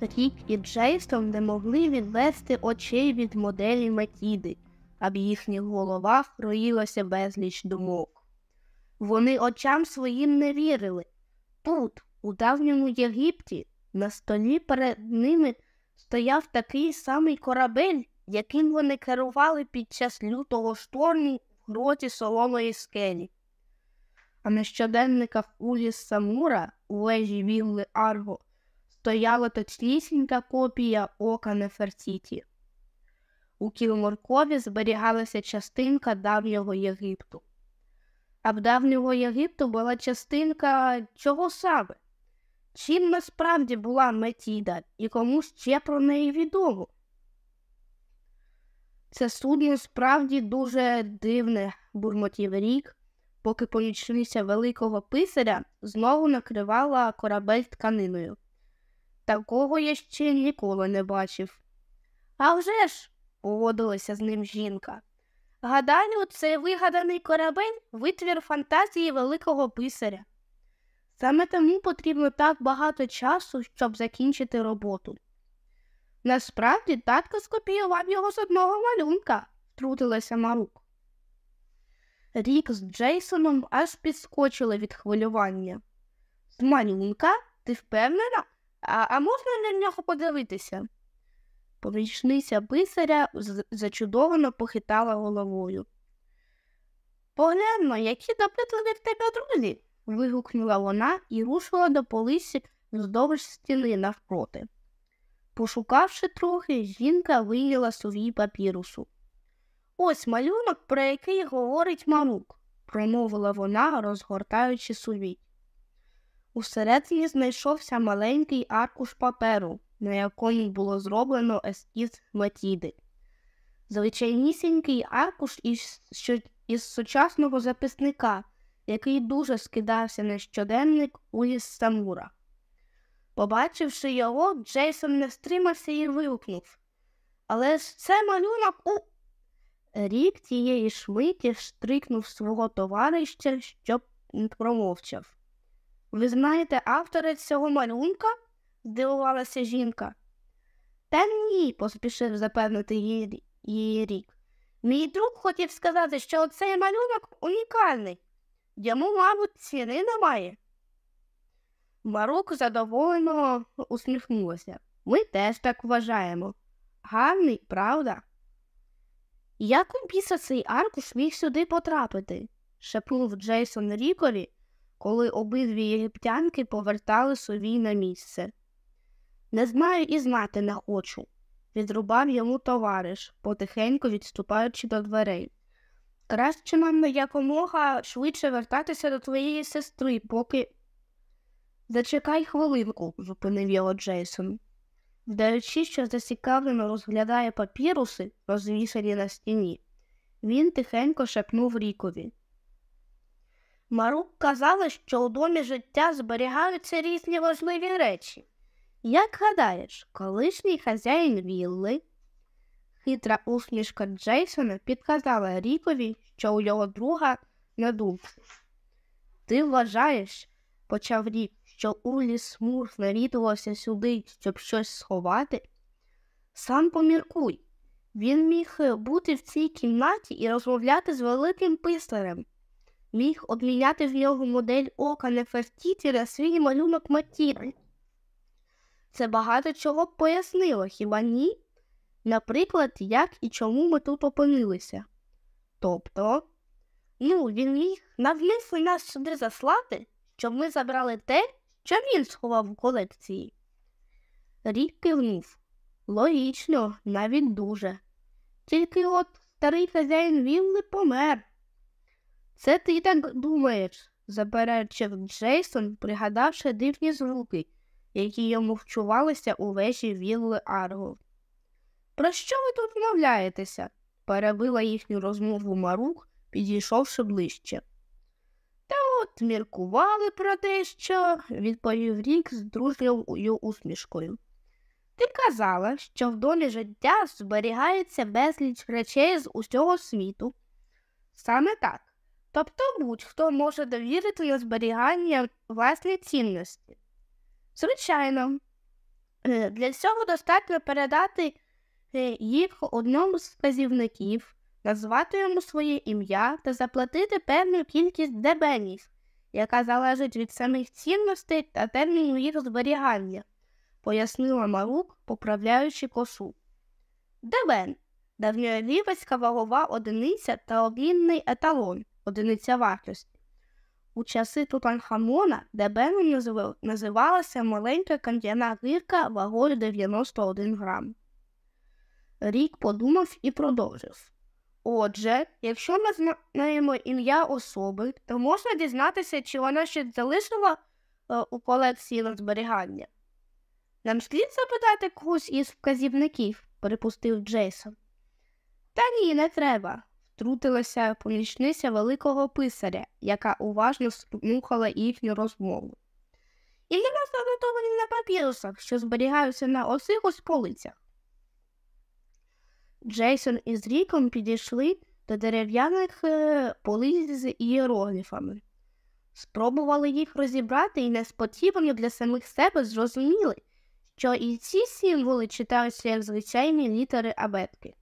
Рік і Джейсон не могли відвести очей від моделі Матіди, а в їхніх головах роїлося безліч думок. Вони очам своїм не вірили. Тут, у давньому Єгипті, на столі перед ними стояв такий самий корабель, яким вони керували під час лютого шторму в гроті соломої скелі. А на щоденниках Уліс Самура у вежі Вілли Арго стояла точнісінька копія ока Нефертіті. У Кілморкові зберігалася частинка давнього Єгипту. А в давнього Єгипту була частинка чого саме? Чим насправді була Метіда і кому ще про неї відомо? Це судно справді дуже дивне, бурмотів рік, поки помічниця великого писаря знову накривала корабель тканиною. Такого я ще ніколи не бачив. «А вже ж!» – поводилася з ним жінка. Гадаю, цей вигаданий корабель витвір фантазії великого писаря. Саме тому потрібно так багато часу, щоб закінчити роботу. Насправді татко скопіював його з одного малюнка, втрутилася Марук. Рік з Джейсоном аж підскочили від хвилювання. Малюнка? Ти впевнена? А, а можна на нього подивитися? Помічниця писаря зачудовано похитала головою. Погляньмо, які допитливі в тебе друзі. вигукнула вона і рушила до полиці вздовж стіни навпроти. Пошукавши трохи, жінка вийняла свій папірусу. Ось малюнок, про який говорить Марук, промовила вона, розгортаючи сувій. Усередині знайшовся маленький аркуш паперу, на якому було зроблено ескіз Матіди. Звичайнісінький аркуш із, із сучасного записника, який дуже скидався на щоденник Уліс Самура. Побачивши його, Джейсон не стримався і вигукнув. Але ж це малюнок у. Рік тієї швидкі штрикнув свого товариша, щоб промовчав. Ви знаєте автора цього малюнка? здивувалася жінка. Та ні, поспішив запевнити її, її рік. Мій друг хотів сказати, що цей малюнок унікальний. Йому, мабуть, ціни немає. Марук задоволено усміхнулася. Ми теж так вважаємо. Гарний, правда? Як у біса цей аркуш міг сюди потрапити? шепнув Джейсон Рікові, коли обидві єгиптянки повертали собі на місце. Не знаю і знати не хочу, відрубав йому товариш, потихеньку відступаючи до дверей. Краще нам якомога швидше вертатися до твоєї сестри, поки. Зачекай хвилинку, зупинив його Джейсон. Вдаючи, що зацікавлено розглядає папіруси, розвішані на стіні, він тихенько шепнув рікові. Марук казала, що у домі життя зберігаються різні важливі речі. Як гадаєш, колишній хазяїн вілли? Хитра усмішка Джейсона підказала Рікові, що у його друга на думку. Ти вважаєш, почав рік, що Улі Смур навідувався сюди, щоб щось сховати? Сам поміркуй. Він міг бути в цій кімнаті і розмовляти з великим писарем, міг обміняти в нього модель ока Нефертіті на свій малюнок Матіри. Це багато чого б пояснило, хіба ні? Наприклад, як і чому ми тут опинилися. Тобто, ну, він міг навмисно нас сюди заслати, щоб ми забрали те, він сховав у колекції. Рік кивнув. Логічно, навіть дуже. Тільки от старий хазяїн Вілли помер. Це ти так думаєш, заперечив Джейсон, пригадавши дивні звуки, які йому вчувалися у вежі Вілли Арго. Про що ви тут мовляєтеся? перебила їхню розмову Марук, підійшовши ближче. От міркували про те, що, відповів рік з дружньою усмішкою. Ти казала, що в долі життя зберігається безліч речей з усього світу. Саме так. Тобто будь-хто може довірити на зберігання власні цінності. Звичайно, е, для цього достатньо передати е, їх одному з вказівників, назвати йому своє ім'я та заплатити певну кількість дебенів, яка залежить від самих цінностей та терміну їх зберігання, пояснила Марук, поправляючи косу. Дебен давньолівецька вагова одиниця та обмінний еталон, одиниця вартості. У часи Тутанхамона Дебеном називалася маленька кам'яна гирка вагою 91 грам. Рік подумав і продовжив. Отже, якщо ми знаємо ім'я особи, то можна дізнатися, чи вона ще залишила е, у колекції на зберігання. Нам слід запитати когось із вказівників, припустив Джейсон. Та ні, не треба втрутилася помічниця великого писаря, яка уважно слухала їхню розмову. І я занотовані на папірусах, що зберігаються на осих ось полицях. Джейсон із Ріком підійшли до дерев'яних е, полиць з ієрогліфами. Спробували їх розібрати і несподівано для самих себе зрозуміли, що і ці символи читаються як звичайні літери абетки.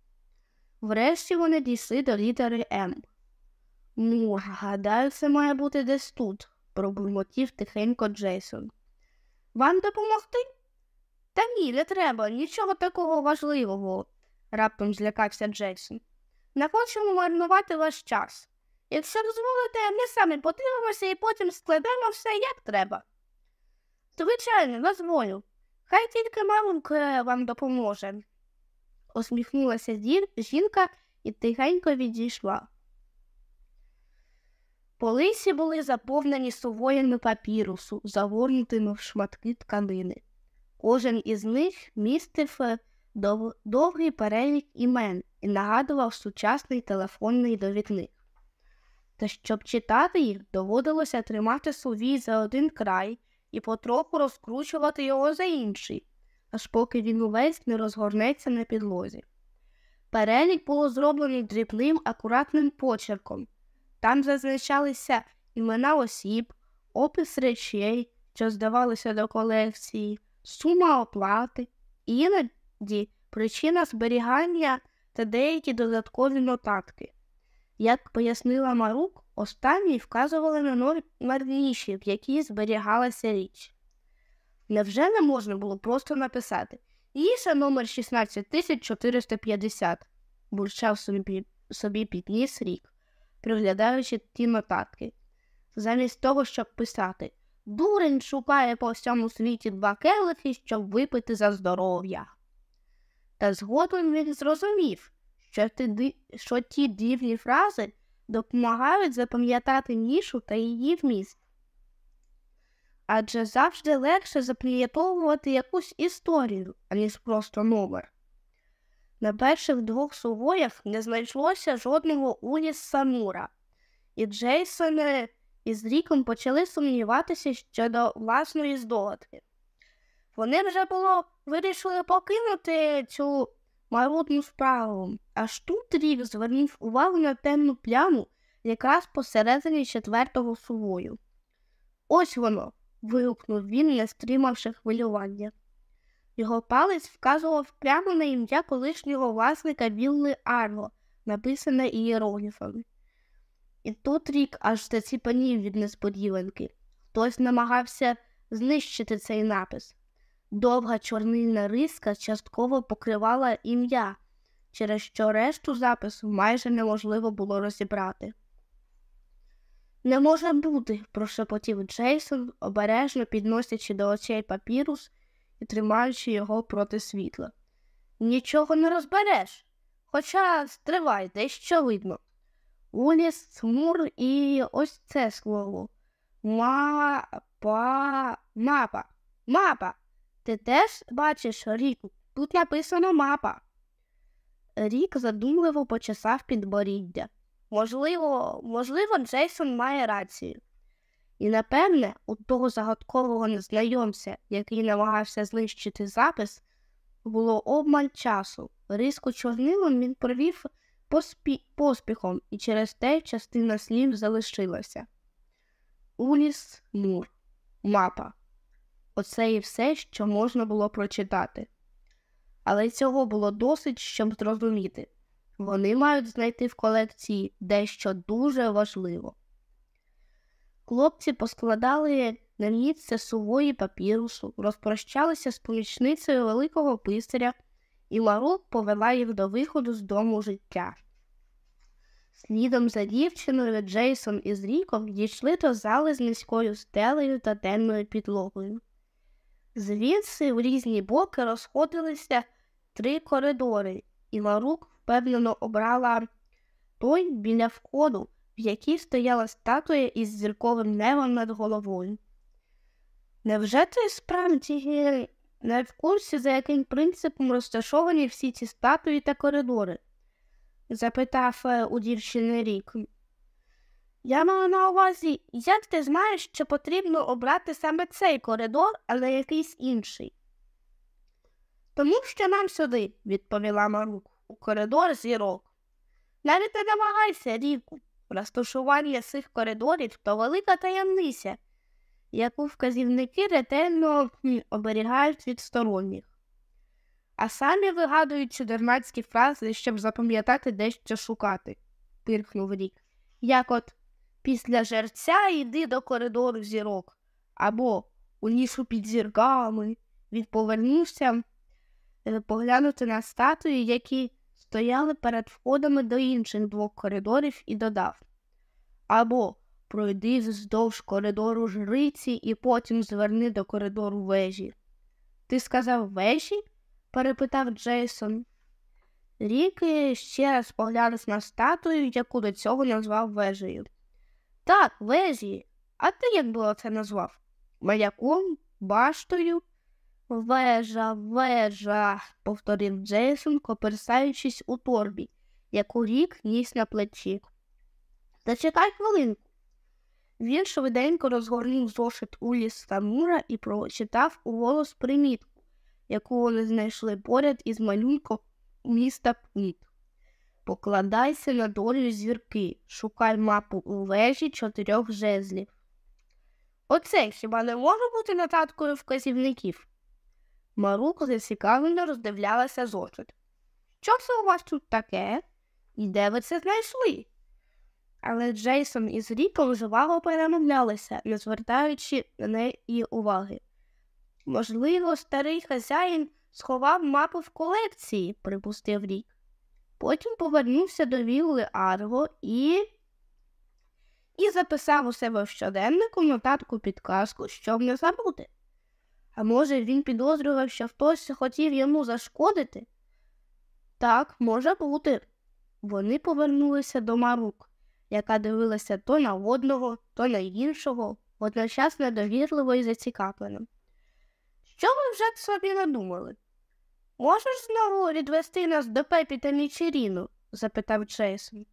Врешті вони дійшли до літери М. Ну, гадаю, це має бути десь тут, пробурмотів тихенько Джейсон. Вам допомогти? Та ні, не треба, нічого такого важливого, раптом злякався Джейсон. Не хочемо марнувати ваш час. Якщо дозволите, ми самі подивимося і потім складемо все як треба. Звичайно, дозволю. Хай тільки мамонька вам допоможе усміхнулася жінка і тихенько відійшла. Полисі були заповнені сувоями папірусу, загорнутими в шматки тканини. Кожен із них містив е, дов... довгий перелік імен і нагадував сучасний телефонний довідник. Та щоб читати їх, доводилося тримати сувій за один край і потроху розкручувати його за інший, аж поки він увесь не розгорнеться на підлозі. Перелік було зроблений дрібним, акуратним почерком. Там зазначалися імена осіб, опис речей, що здавалися до колекції, сума оплати, іноді причина зберігання та деякі додаткові нотатки. Як пояснила Марук, останні вказували на номер ніші, в якій зберігалася річ. Невже не можна було просто написати Ніша номер 16450, бурчав собі, собі підніс рік, приглядаючи ті нотатки. Замість того, щоб писати Дурень шукає по всьому світі два келихи, щоб випити за здоров'я. Та згодом він зрозумів, що ті, що ті дивні фрази допомагають запам'ятати нішу та її вміст. Адже завжди легше запам'ятовувати якусь історію, аніж просто номер. На перших двох сувоях не знайшлося жодного Уліс Самура, і Джейсон із Ріком почали сумніватися щодо власної здогадки. Вони вже було вирішили покинути цю марудну справу, аж тут Рік звернув увагу на темну пляму якраз посередині четвертого сувою. Ось воно. вигукнув він, не стримавши хвилювання. Його палець вказував прямо на ім'я колишнього власника Вілли Арго, написане ієрогліфами. І тут рік аж заціпанів від несподіванки. Хтось намагався знищити цей напис. Довга чорнильна риска частково покривала ім'я, через що решту запису майже неможливо було розібрати. Не може бути, прошепотів Джейсон, обережно підносячи до очей папірус і тримаючи його проти світла. Нічого не розбереш. Хоча стривай, дещо видно. Уліс, смур і ось це слово. Мапа, мапа, мапа. Ти теж бачиш ріку? Тут написано мапа. Рік задумливо почесав підборіддя. Можливо, можливо, Джейсон має рацію. І, напевне, у того загадкового незнайомця, який намагався знищити запис, було обмаль часу. Риску чорнилом він провів поспі... поспіхом, і через те частина слів залишилася. Уліс Мур, мапа. Оце і все, що можна було прочитати. Але цього було досить, щоб зрозуміти. Вони мають знайти в колекції дещо дуже важливо. Хлопці поскладали на місце сувої папірусу, розпрощалися з помічницею великого писаря, і Марук повела їх до виходу з дому життя. Слідом за дівчиною Джейсон із Ріком дійшли до зали з низькою стелею та темною підлогою. Звідси в різні боки розходилися три коридори, і Марук впевнено обрала той біля входу, в якій стояла статуя із зірковим небом над головою. Невже ти справді не в курсі, за яким принципом розташовані всі ці статуї та коридори? запитав е, у дівчини рік. Я маю на увазі, як ти знаєш, що потрібно обрати саме цей коридор, а не якийсь інший? Тому що нам сюди, відповіла Марук, у коридор зірок. Навіть не намагайся, Ріку. Розташування цих коридорів то велика таємниця, яку вказівники ретельно оберігають від сторонніх, а самі вигадують чудернацькі фрази, щоб запам'ятати дещо шукати, пирхнув рік. Як от після жерця йди до коридору зірок, або у нішу під зірками. Він повернувся е, поглянути на статуї, які стояли перед входами до інших двох коридорів, і додав або пройди вздовж коридору жриці і потім зверни до коридору вежі. Ти сказав вежі? перепитав Джейсон. Ріки ще раз поглянув на статую, яку до цього назвав вежею. Так, вежі. А ти як було це назвав? Маяком, баштою? Вежа, вежа, повторив Джейсон, коперсаючись у торбі, яку рік ніс на плечі. Зачекай хвилинку. Він швиденько розгорнув зошит у ліс Самура і прочитав у голос примітку, яку вони знайшли поряд із малюнком міста Пніт. Покладайся на долю зірки, шукай мапу у вежі чотирьох жезлів. Оце хіба не може бути нотаткою вказівників? Марук зацікавлено роздивлялася зошит. Що це у вас тут таке? І де ви це знайшли? Але Джейсон із Ріком жваво перемовлялися, не звертаючи на неї уваги. Можливо, старий хазяїн сховав мапу в колекції, припустив Рік. Потім повернувся до вілли Арго і і записав у себе в щоденнику нотатку підказку, щоб не забути. А може, він підозрював, що хтось хотів йому зашкодити? Так, може бути. Вони повернулися до Марук, яка дивилася то на одного, то на іншого, водночас недовірливо і зацікавлено. Що ви вже собі надумали? Можеш знову відвести нас до Пепі та Мічеріну? запитав Джейсон.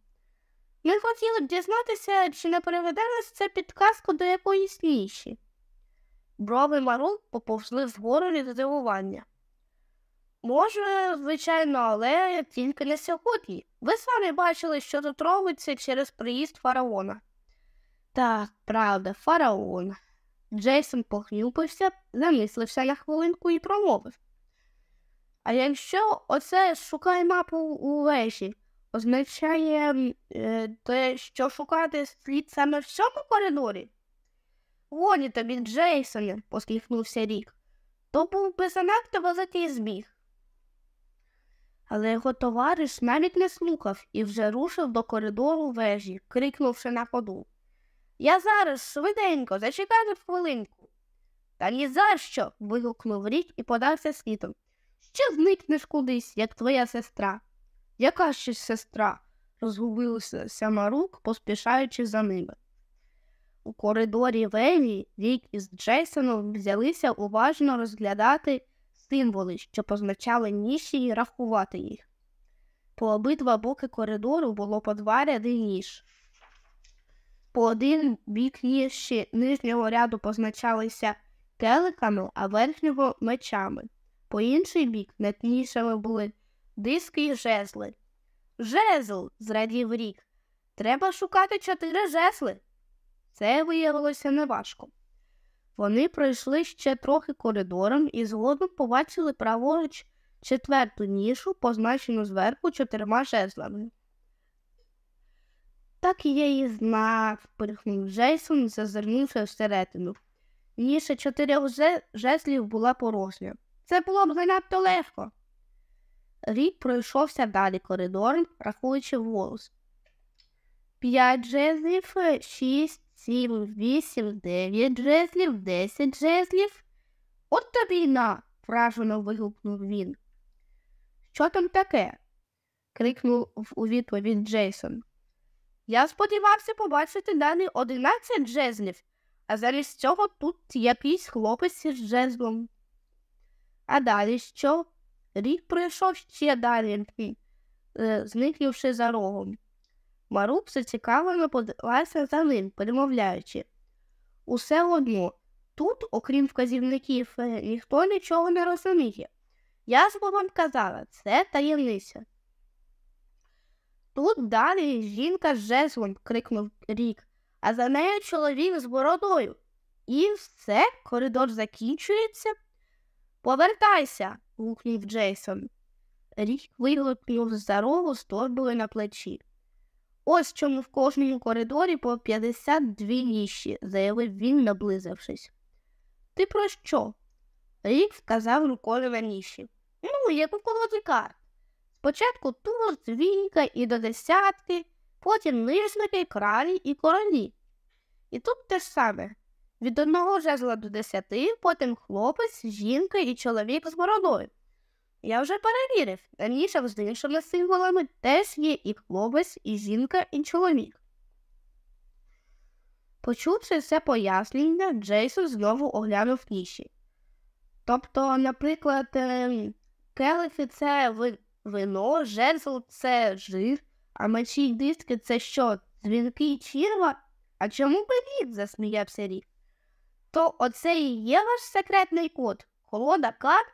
Ми хотіли б дізнатися, чи не переведе нас це підказку до якоїсь ніші. Брови Марук поповзли вгору від здивування. Може, звичайно, але тільки не сьогодні. Ви самі бачили, що тут робиться через приїзд фараона. Так, правда, фараон. Джейсон похнюпився, замислився на хвилинку і промовив. А якщо оце шукає мапу у вежі, означає е, те, що шукати слід саме в цьому коридорі? Гоні тобі, Джейсоне, посміхнувся рік. То був би занадто великий збіг. Але його товариш навіть не слухав і вже рушив до коридору вежі, крикнувши на ходу. Я зараз швиденько, зачекайте хвилинку. Та ні за що. вигукнув рік і подався слідом. Ще зникнеш кудись, як твоя сестра. Яка ще сестра? розгубився Сямарук, поспішаючи за ними. У коридорі Велі Рік із Джейсоном взялися уважно розглядати символи, що позначали ніші і рахувати їх. По обидва боки коридору було по два ряди ніж. По один бік ніші нижнього ряду позначалися келиками, а верхнього мечами. По інший бік над нішами були диски й жезли. Жезл, зрадів рік. Треба шукати чотири жезли. Це виявилося неважко. Вони пройшли ще трохи коридором і згодом побачили праворуч четверту нішу, позначену зверху чотирма жезлами. Так я і знав, пирхнув Джейсон, зазирнувши всередину. Ніша чотирьох жезлів була порожня. Це було б занадто легко. Рік пройшовся далі коридором, рахуючи голос. П'ять жезлів, шість, сім, вісім, дев'ять жезлів, десять жезлів. От тобі й на. вражено вигукнув він. Що там таке? крикнув у відповідь Джейсон. Я сподівався побачити далі одинадцять жезлів, а замість цього тут якийсь хлопець із жезлом. А далі що? Рік пройшов ще далі, е, зникнувши за рогом. Марук зацікавлено подалася за ним, перемовляючи. Усе одно, тут, окрім вказівників, е, ніхто нічого не розуміє. Я ж вам казала, це таємниця. Тут далі жінка з жезлом, крикнув рік, а за нею чоловік з бородою. І все, коридор закінчується. Повертайся, гукнув Джейсон. Рік виглотнув за рогу з торбою на плечі. Ось чому в кожному коридорі по 52 ніші, заявив він, наблизившись. Ти про що? Рік вказав рукою на ніші. Ну, як у колоді карт. Спочатку тур, двійка і до десятки, потім нижники, кралі і королі. І тут те ж саме від одного жезла до десяти, потім хлопець, жінка і чоловік з бородою. Я вже перевірив, раніше з іншими символами теж є і хлопець, і жінка, і чоловік. Почувши це пояснення, Джейсон знову оглянув ніші. Тобто, наприклад, ем, келихи це вино, жезл це жир, а мечі й диски це що? Дзвінки Чірва? А чому привіт? засміявся Рік. То оце і є ваш секретний код? холода карт?